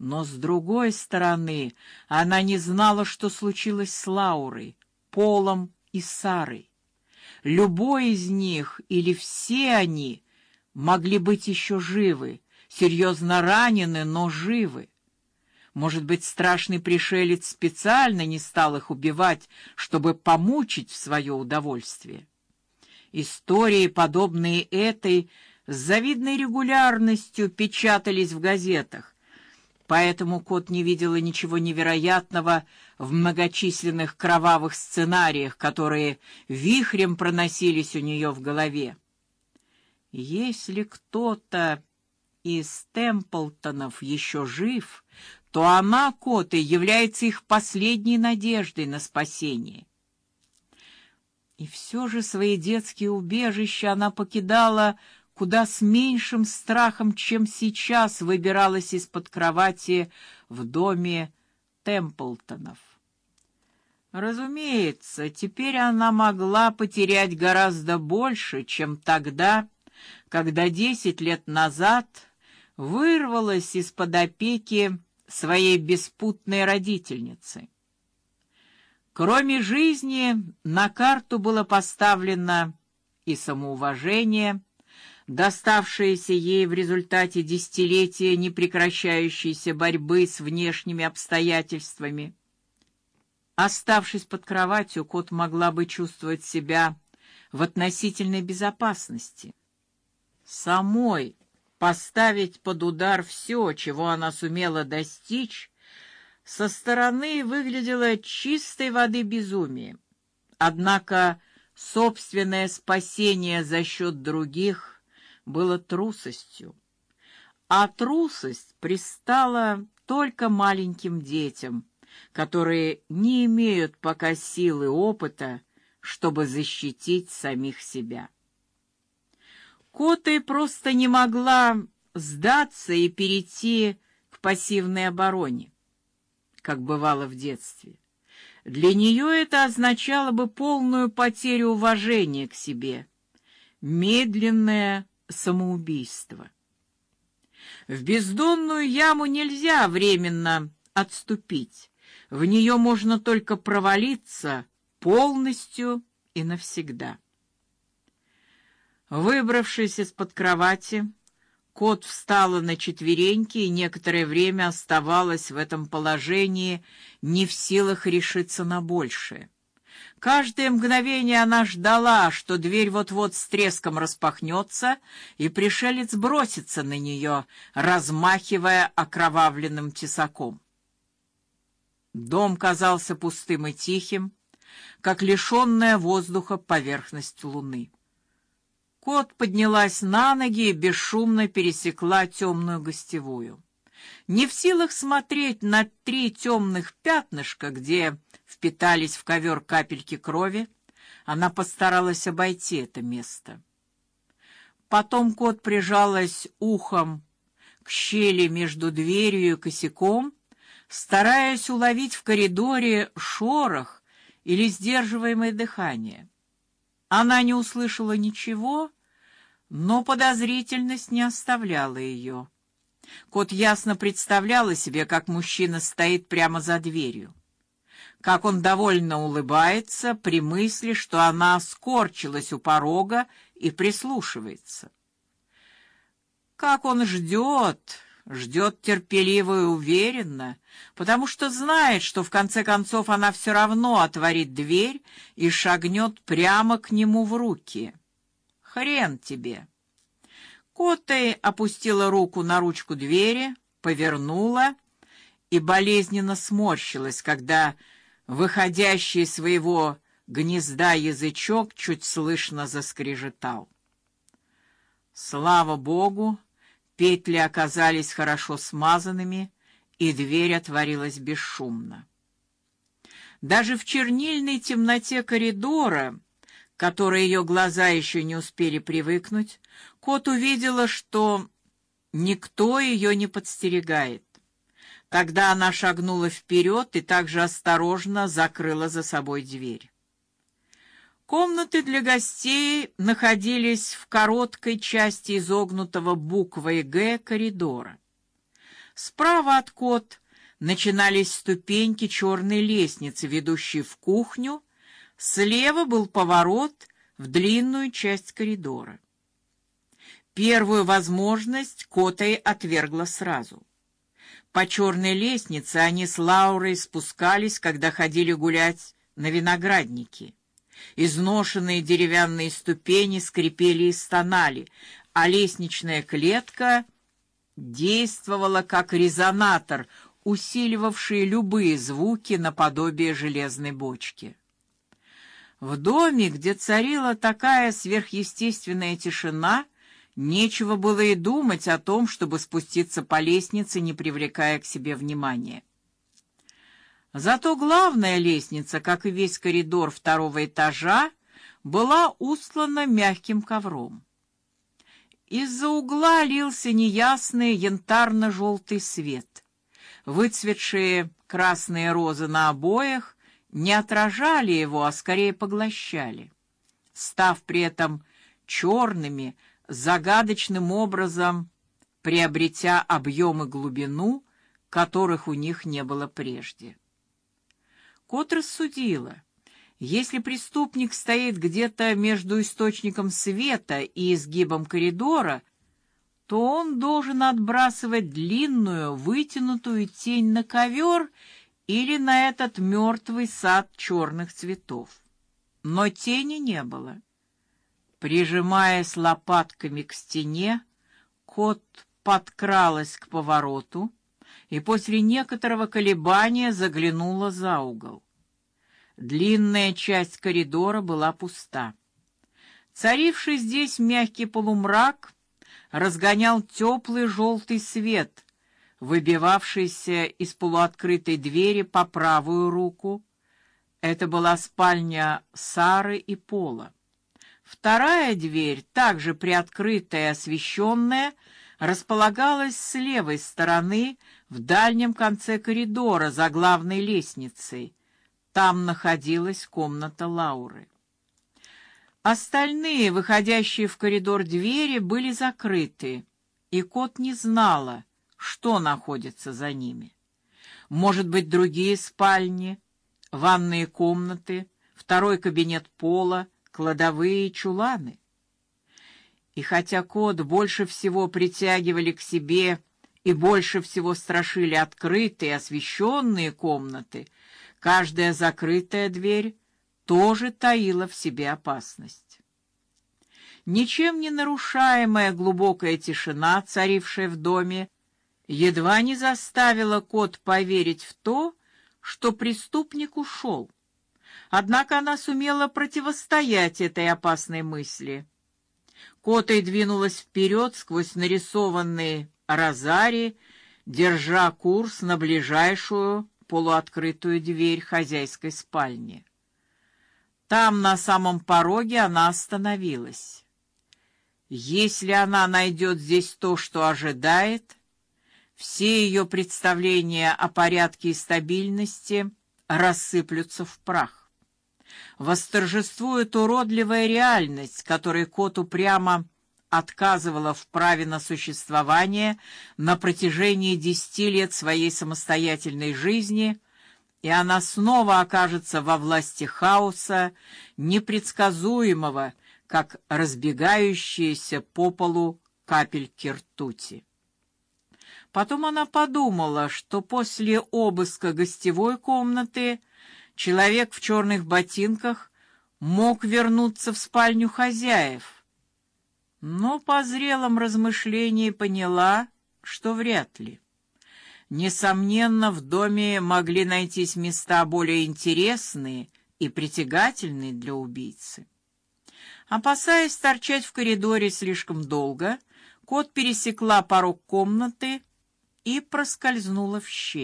Но с другой стороны, она не знала, что случилось с Лаурой, Полом и Сарой. Любой из них или все они могли быть еще живы, серьезно ранены, но живы. Может быть, страшный пришелец специально не стал их убивать, чтобы помучить в свое удовольствие. Истории, подобные этой, с завидной регулярностью печатались в газетах. Поэтому кот не видела ничего невероятного в многочисленных кровавых сценариях, которые вихрем проносились у нее в голове. Если кто-то из Темплтонов еще жив, то она, Коты, является их последней надеждой на спасение. И все же свои детские убежища она покидала куда с меньшим страхом, чем сейчас выбиралась из-под кровати в доме Темплтонов. Разумеется, теперь она могла потерять гораздо больше, чем тогда, когда десять лет назад вырвалась из-под опеки своей беспутной родительницы. Кроме жизни, на карту было поставлено и самоуважение, доставшееся ей в результате десятилетия непрекращающейся борьбы с внешними обстоятельствами. Оставшись под кроватью, кот могла бы чувствовать себя в относительной безопасности. Самой поставить под удар все, чего она сумела достичь, со стороны выглядело чистой воды безумием. Однако собственное спасение за счет других было трусостью. А трусость пристала только маленьким детям, которые не имеют пока силы опыта, чтобы защитить самих себя. Кота просто не могла сдаться и перейти к пассивной обороне, как бывало в детстве. Для нее это означало бы полную потерю уважения к себе, медленное самоубийство. В бездонную яму нельзя временно отступить. В нее можно только провалиться полностью и навсегда. Выбравшись из-под кровати, кот встала на четвереньки и некоторое время оставалась в этом положении, не в силах решиться на большее. Каждое мгновение она ждала, что дверь вот-вот с треском распахнется, и пришелец бросится на нее, размахивая окровавленным тесаком. Дом казался пустым и тихим, как лишенная воздуха поверхность луны. Кот поднялась на ноги и бесшумно пересекла темную гостевую. Не в силах смотреть на три темных пятнышка, где впитались в ковер капельки крови, она постаралась обойти это место. Потом кот прижалась ухом к щели между дверью и косяком, стараясь уловить в коридоре шорох или сдерживаемое дыхание. Она не услышала ничего, но подозрительность не оставляла ее. Кот ясно представляла себе, как мужчина стоит прямо за дверью. Как он довольно улыбается при мысли, что она скорчилась у порога и прислушивается. Как он ждет, ждет терпеливо и уверенно, потому что знает, что в конце концов она все равно отворит дверь и шагнет прямо к нему в руки. Хрен тебе. Котай опустила руку на ручку двери, повернула и болезненно сморщилась, когда выходящий из своего гнезда язычок чуть слышно заскрежетал. Слава богу, петли оказались хорошо смазанными, и дверь отворилась бесшумно. Даже в чернильной темноте коридора, которой ее глаза еще не успели привыкнуть, кот увидела, что никто ее не подстерегает. Тогда она шагнула вперед и также осторожно закрыла за собой дверь. Комнаты для гостей находились в короткой части изогнутого буквой Г коридора. Справа от кот начинались ступеньки черной лестницы, ведущей в кухню, слева был поворот в длинную часть коридора. Первую возможность Котой отвергла сразу. По черной лестнице они с Лаурой спускались, когда ходили гулять на виноградники. Изношенные деревянные ступени скрипели и стонали, а лестничная клетка действовала как резонатор, усиливавший любые звуки наподобие железной бочки. В доме, где царила такая сверхъестественная тишина, нечего было и думать о том, чтобы спуститься по лестнице, не привлекая к себе внимания. Зато главная лестница, как и весь коридор второго этажа, была устлана мягким ковром. Из-за угла лился неясный янтарно-желтый свет. Выцветшие красные розы на обоях не отражали его, а скорее поглощали, став при этом черными, загадочным образом приобретя объем и глубину, которых у них не было прежде. Кот рассудила, если преступник стоит где-то между источником света и изгибом коридора, то он должен отбрасывать длинную, вытянутую тень на ковер или на этот мертвый сад черных цветов. Но тени не было. Прижимаясь лопатками к стене, кот подкралась к повороту и после некоторого колебания заглянула за угол. Длинная часть коридора была пуста. Царивший здесь мягкий полумрак разгонял теплый желтый свет, выбивавшийся из полуоткрытой двери по правую руку. Это была спальня Сары и Пола. Вторая дверь, также приоткрытая и освещенная, располагалась с левой стороны в дальнем конце коридора за главной лестницей. Там находилась комната Лауры. Остальные, выходящие в коридор двери, были закрыты, и кот не знала, что находится за ними. Может быть, другие спальни, ванные комнаты, второй кабинет Пола, кладовые чуланы. И хотя кот больше всего притягивали к себе и больше всего страшили открытые, освещенные комнаты, каждая закрытая дверь тоже таила в себе опасность. Ничем не нарушаемая глубокая тишина, царившая в доме, едва не заставила кот поверить в то, что преступник ушел. Однако она сумела противостоять этой опасной мысли. Котой двинулась вперед сквозь нарисованные розари, держа курс на ближайшую полуоткрытую дверь хозяйской спальни. Там на самом пороге она остановилась. Если она найдет здесь то, что ожидает, все ее представления о порядке и стабильности рассыплются в прах восторжествует уродливая реальность, которой кот упрямо отказывала в праве на существование на протяжении десяти лет своей самостоятельной жизни, и она снова окажется во власти хаоса, непредсказуемого, как разбегающиеся по полу капельки ртути. Потом она подумала, что после обыска гостевой комнаты человек в черных ботинках мог вернуться в спальню хозяев. Но по зрелом размышлении поняла, что вряд ли. Несомненно, в доме могли найтись места более интересные и притягательные для убийцы. Опасаясь торчать в коридоре слишком долго, кот пересекла порог комнаты и проскользнула в щель.